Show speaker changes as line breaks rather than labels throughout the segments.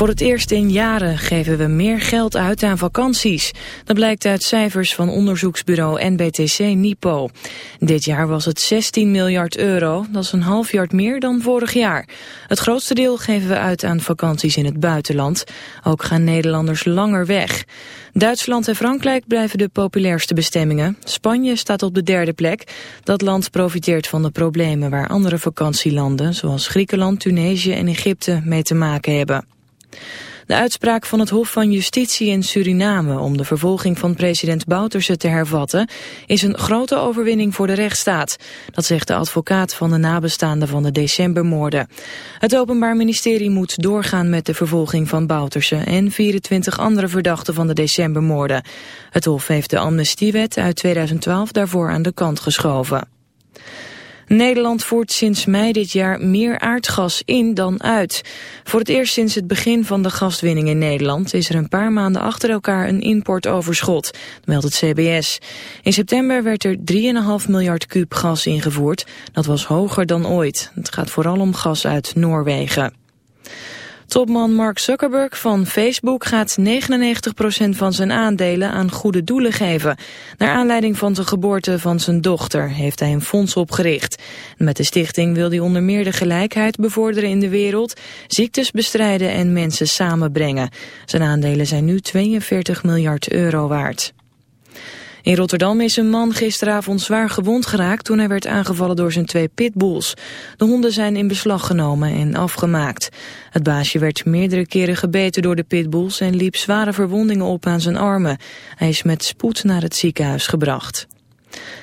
Voor het eerst in jaren geven we meer geld uit aan vakanties. Dat blijkt uit cijfers van onderzoeksbureau NBTC Nipo. Dit jaar was het 16 miljard euro, dat is een half jaar meer dan vorig jaar. Het grootste deel geven we uit aan vakanties in het buitenland. Ook gaan Nederlanders langer weg. Duitsland en Frankrijk blijven de populairste bestemmingen. Spanje staat op de derde plek. Dat land profiteert van de problemen waar andere vakantielanden... zoals Griekenland, Tunesië en Egypte mee te maken hebben. De uitspraak van het Hof van Justitie in Suriname om de vervolging van president Bouterse te hervatten is een grote overwinning voor de rechtsstaat. Dat zegt de advocaat van de nabestaanden van de decembermoorden. Het Openbaar Ministerie moet doorgaan met de vervolging van Bouterse en 24 andere verdachten van de decembermoorden. Het Hof heeft de amnestiewet uit 2012 daarvoor aan de kant geschoven. Nederland voert sinds mei dit jaar meer aardgas in dan uit. Voor het eerst sinds het begin van de gaswinning in Nederland... is er een paar maanden achter elkaar een importoverschot, meldt het CBS. In september werd er 3,5 miljard kuub gas ingevoerd. Dat was hoger dan ooit. Het gaat vooral om gas uit Noorwegen. Topman Mark Zuckerberg van Facebook gaat 99% van zijn aandelen aan goede doelen geven. Naar aanleiding van de geboorte van zijn dochter heeft hij een fonds opgericht. Met de stichting wil hij onder meer de gelijkheid bevorderen in de wereld, ziektes bestrijden en mensen samenbrengen. Zijn aandelen zijn nu 42 miljard euro waard. In Rotterdam is een man gisteravond zwaar gewond geraakt toen hij werd aangevallen door zijn twee pitbulls. De honden zijn in beslag genomen en afgemaakt. Het baasje werd meerdere keren gebeten door de pitbulls en liep zware verwondingen op aan zijn armen. Hij is met spoed naar het ziekenhuis gebracht.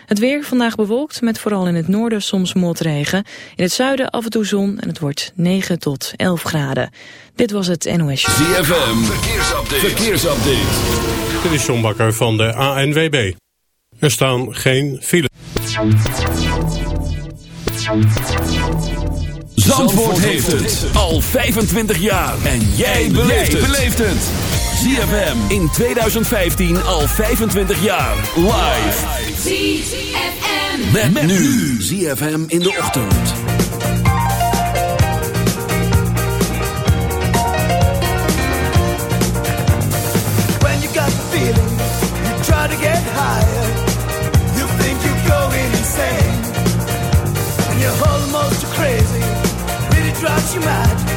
Het weer vandaag bewolkt met vooral in het noorden soms motregen. In het zuiden af en toe zon en het wordt 9 tot 11 graden. Dit was het NOS.
ZFM, verkeersupdate. verkeersupdate.
Dit is John Bakker van de ANWB. Er staan geen files.
Zandvoort heeft het al 25 jaar. En jij beleeft het. ZFM in 2015 al 25 jaar. Live.
ZFM.
Met, met nu. ZFM in de ochtend.
Crazy. Really drives you mad.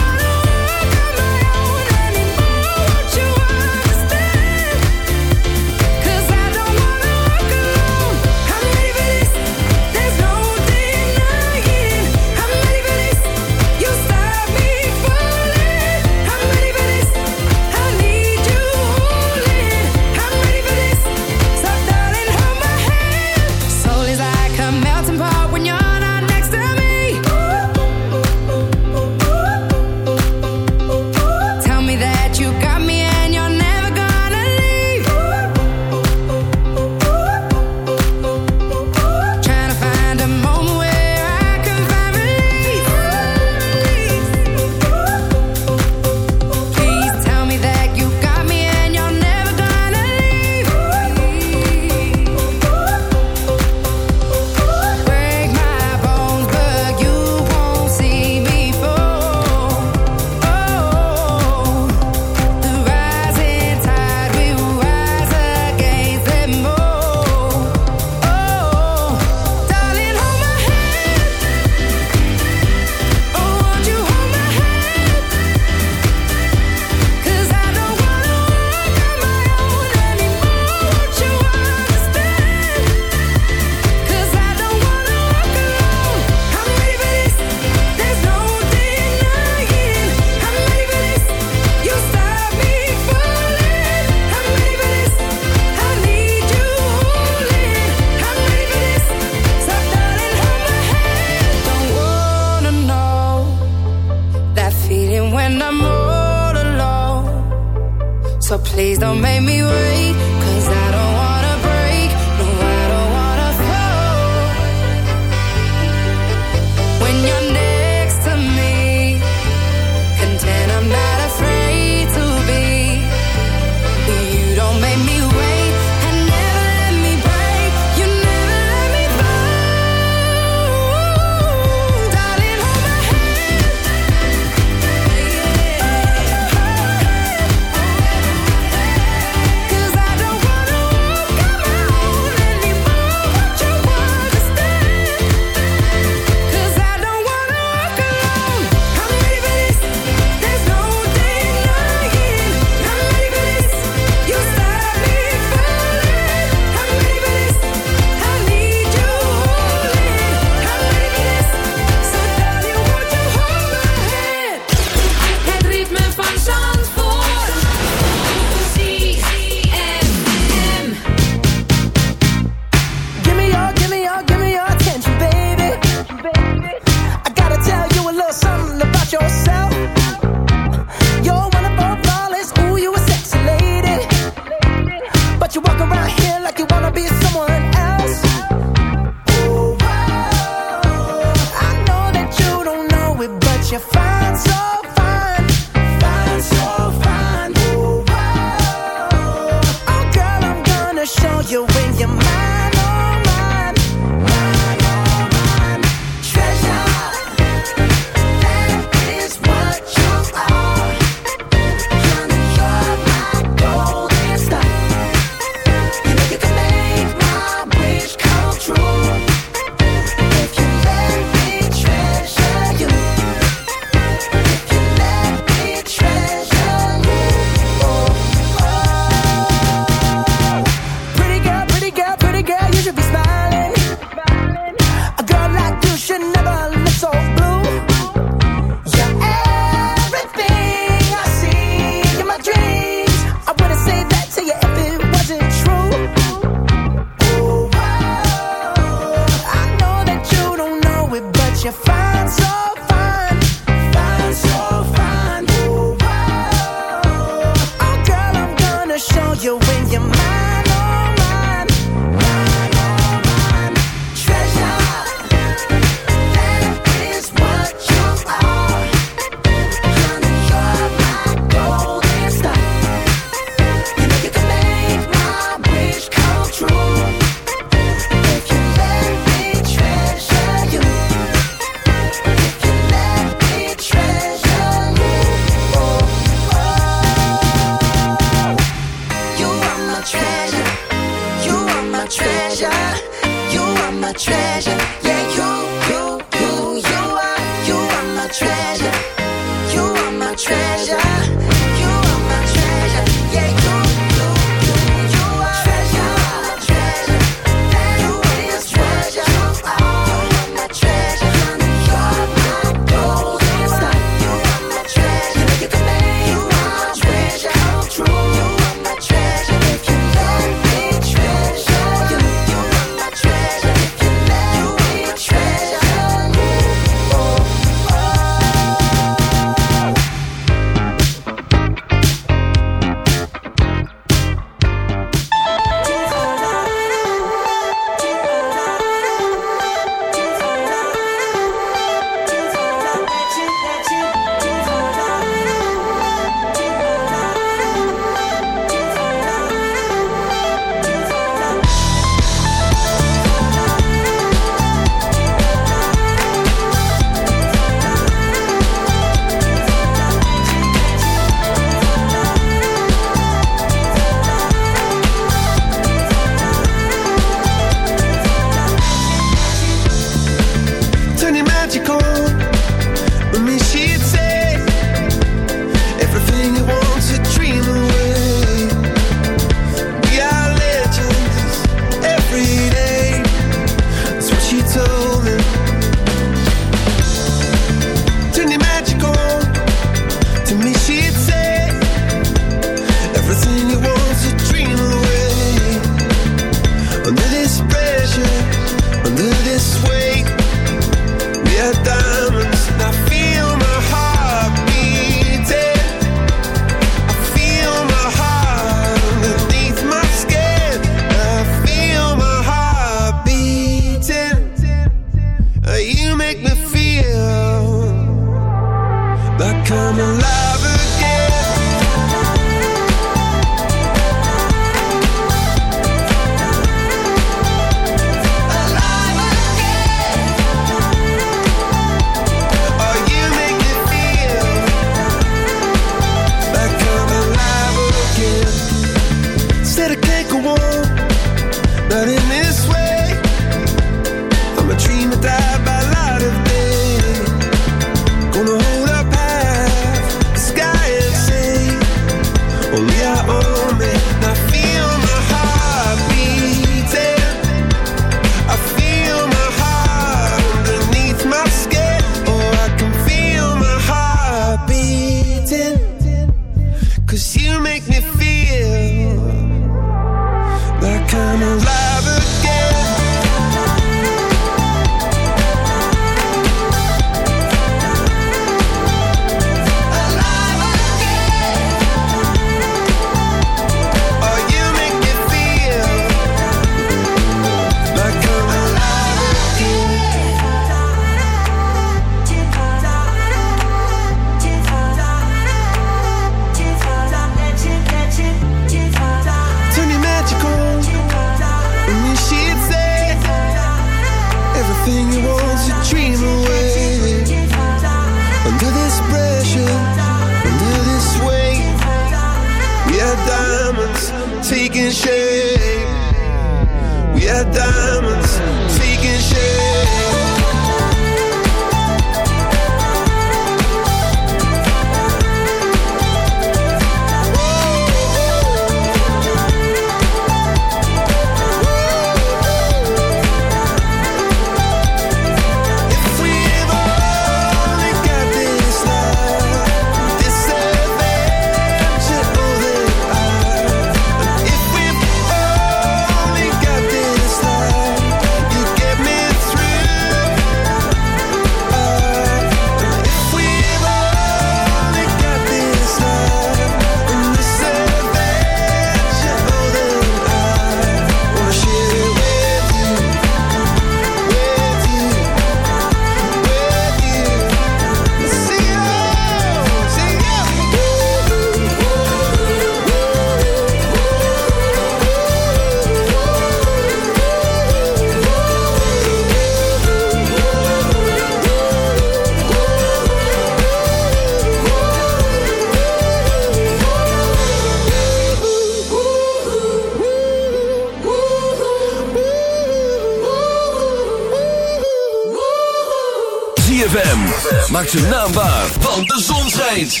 Maak zijn naam waar, want de zon schijnt.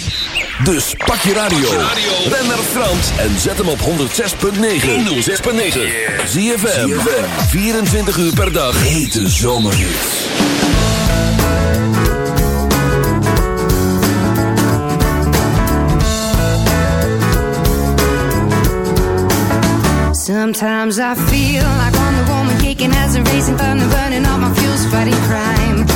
Dus pak je radio. Ben naar Frans en zet hem op 106.9. 106.9. Zie je 24 uur per dag. Hete zomerhits.
Sometimes I feel like I'm the woman kicking as a racing thunder, burning all my fuels, fighting crime.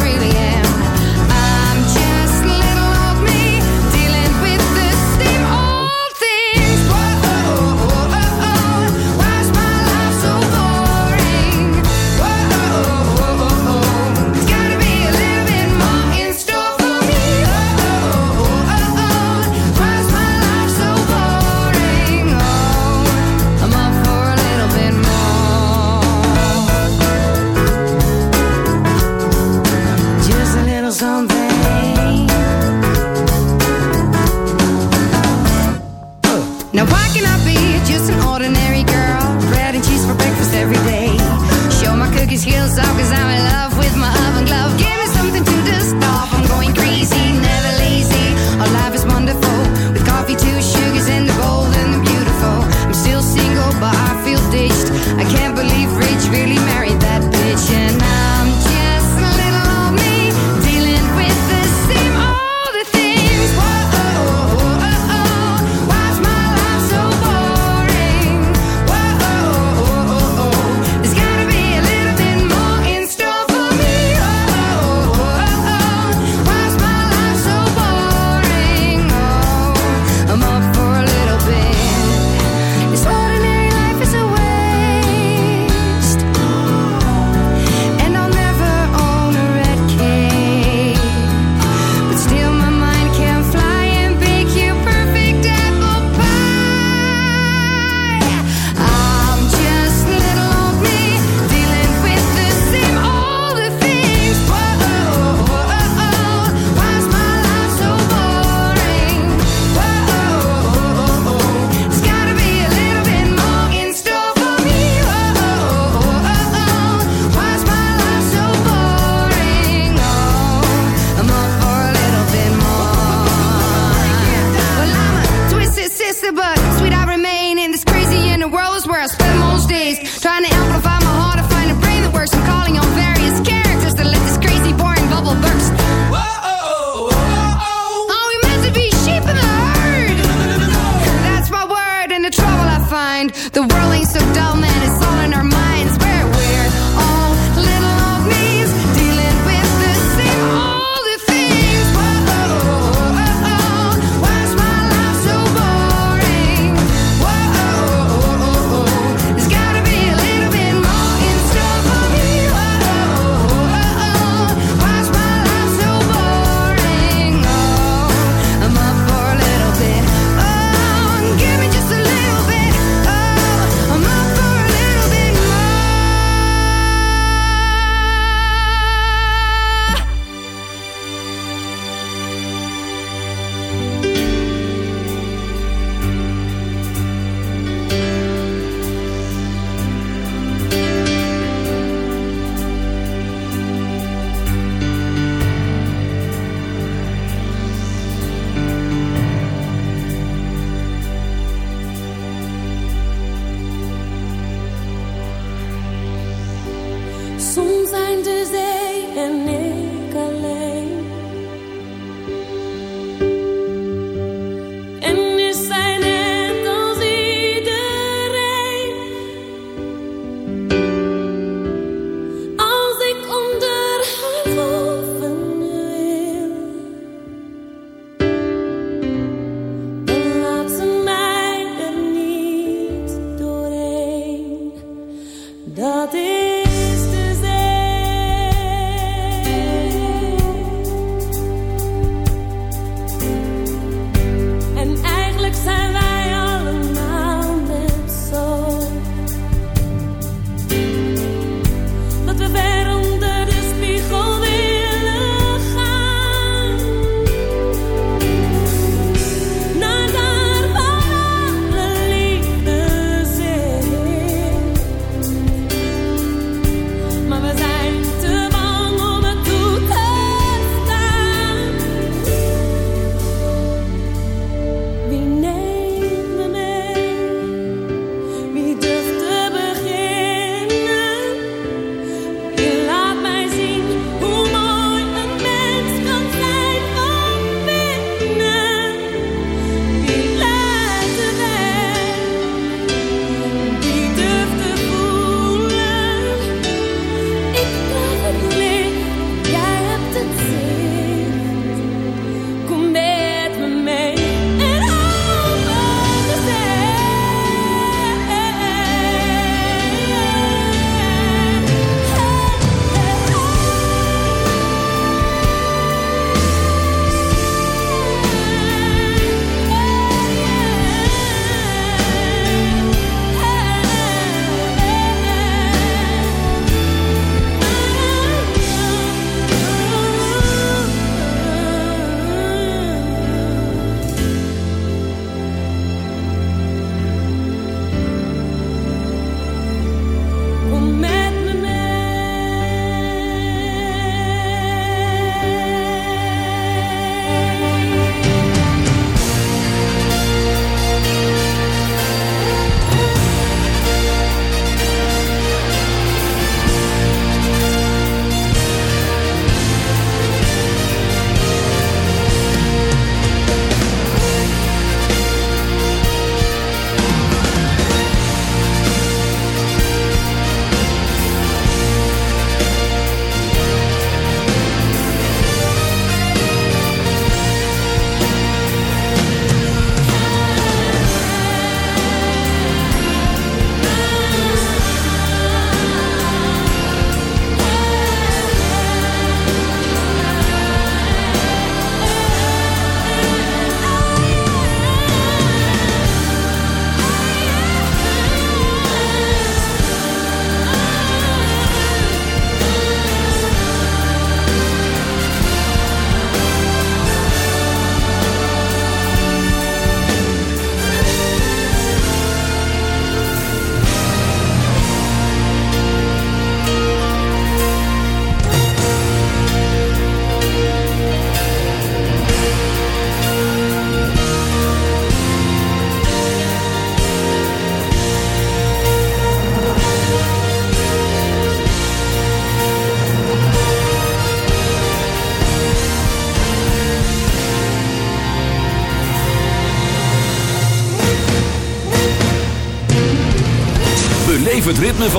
Now why can I be just an ordinary girl? Bread and cheese for breakfast every day. Show my cookies skills off cause I'm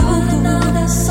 Something to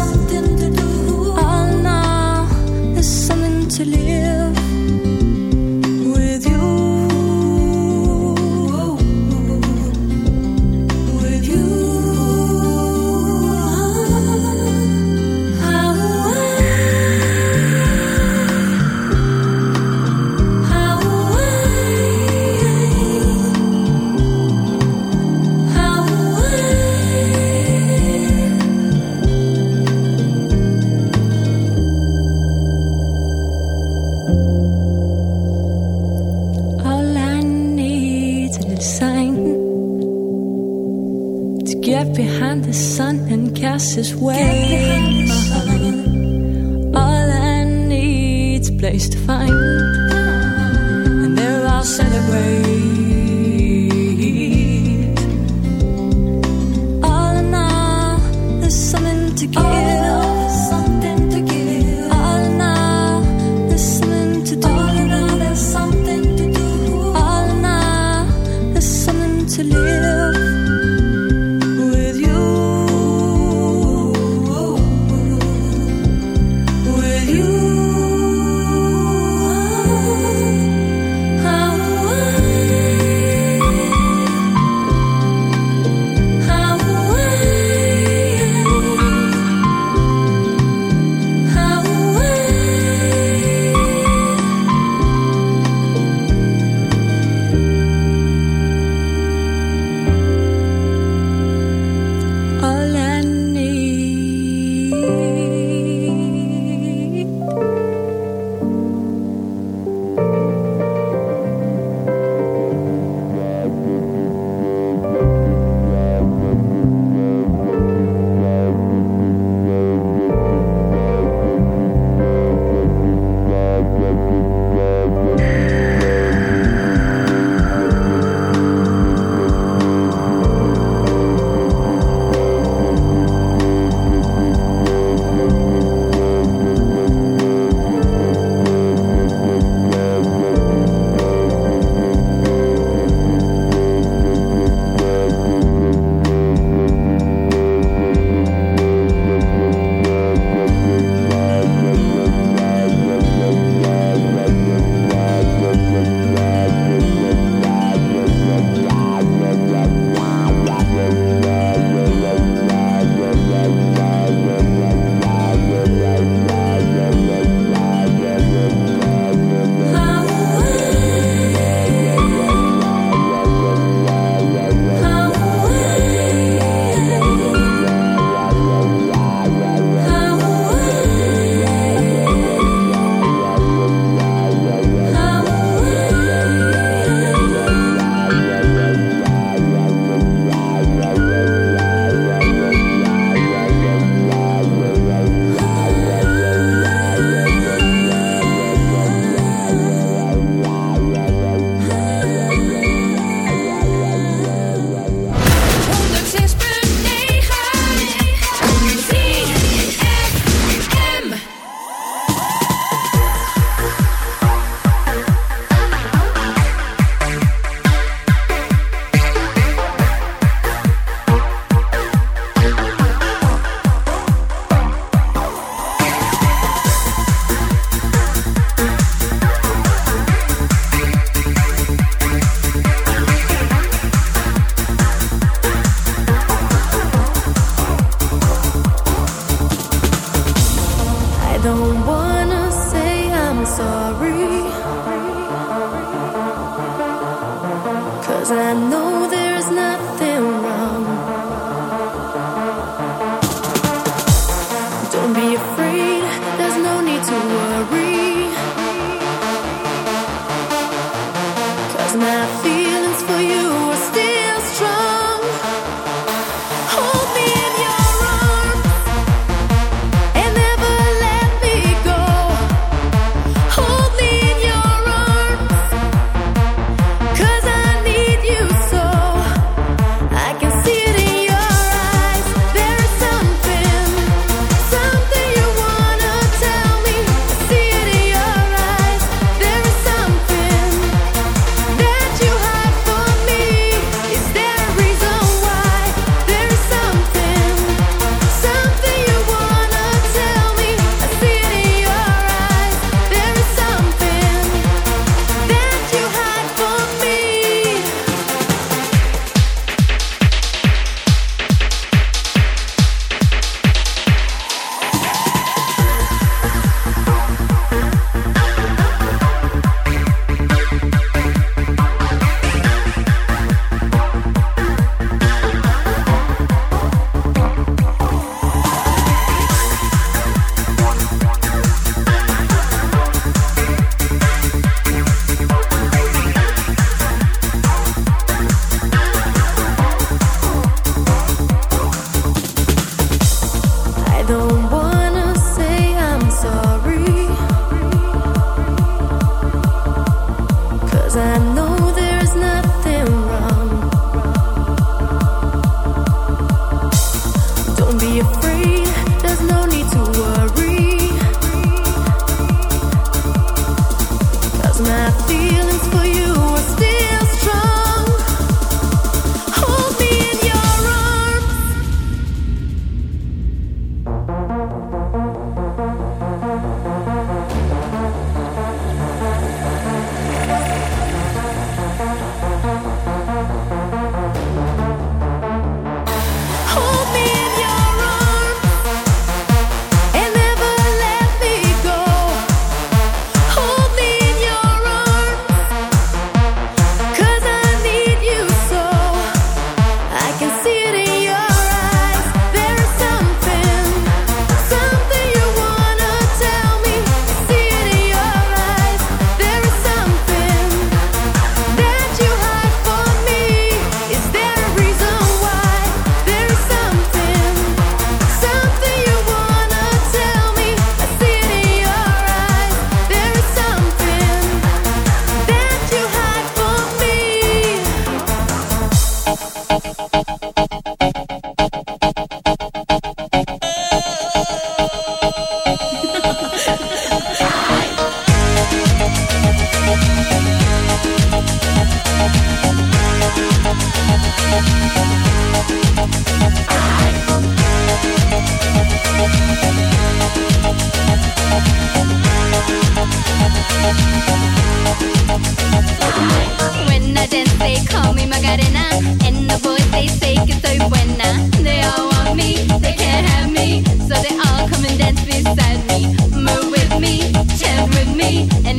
this way.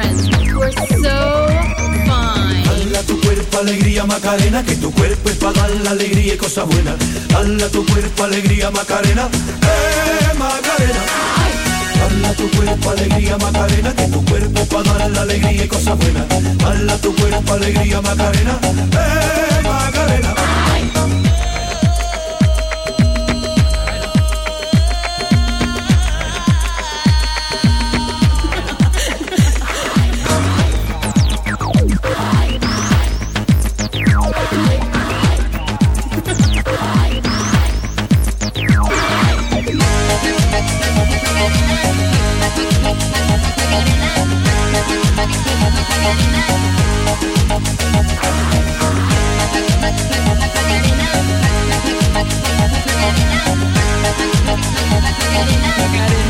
friends. We're so fine.
Hala tu cuerpo alegría Macarena, que tu cuerpo es para dar la alegría y cosas buenas. Hala tu cuerpo alegría Macarena, eh Macarena. Hala tu cuerpo alegría Macarena, que tu cuerpo para dar la alegría y cosas buenas. Hala tu cuerpo alegría Macarena, eh Macarena.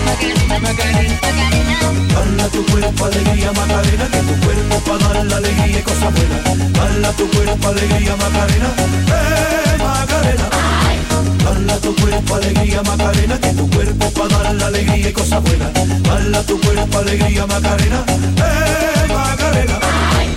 Macarena, Macarena.
Tu cuerpo, alegría, Macarena, que tu cuerpo para dar la alegría y cosas buenas. Bala tu cuerpo, alegría, Macarena, eh, Macarena. Bala tu cuerpo, alegría, Macarena, que tu cuerpo para dar la alegría y cosas buenas. Bala tu cuerpo, alegría, Macarena, eh, Macarena.
Ay.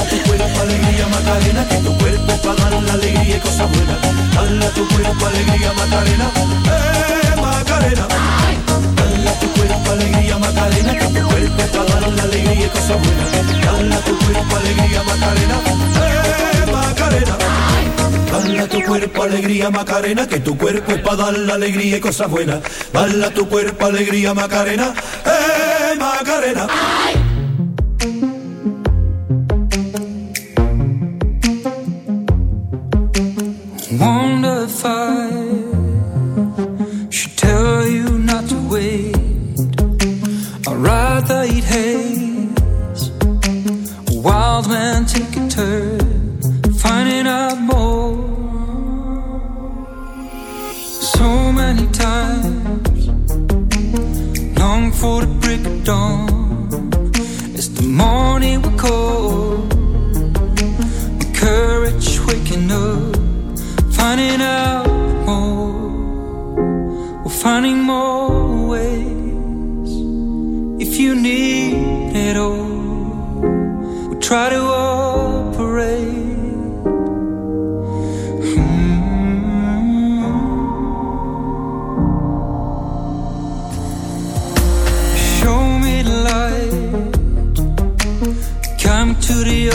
Dala tu cuerpo alegría Macarena, que tu cuerpo para dar la alegría y cosas buenas. Dala tu cuerpo alegría Macarena, eh Macarena. Dala tu cuerpo alegría Macarena, que tu cuerpo para dar la alegría y cosas buenas. Dala tu cuerpo alegría Macarena, eh Macarena. Dala tu cuerpo alegría Macarena, que tu cuerpo es para dar la alegría y cosas buenas. Dala tu cuerpo alegría Macarena, eh Macarena.
Wonder So many times, long for the break of dawn. It's the morning we call. My courage waking up finding out more, we're finding more ways. If you need it all, we'll try to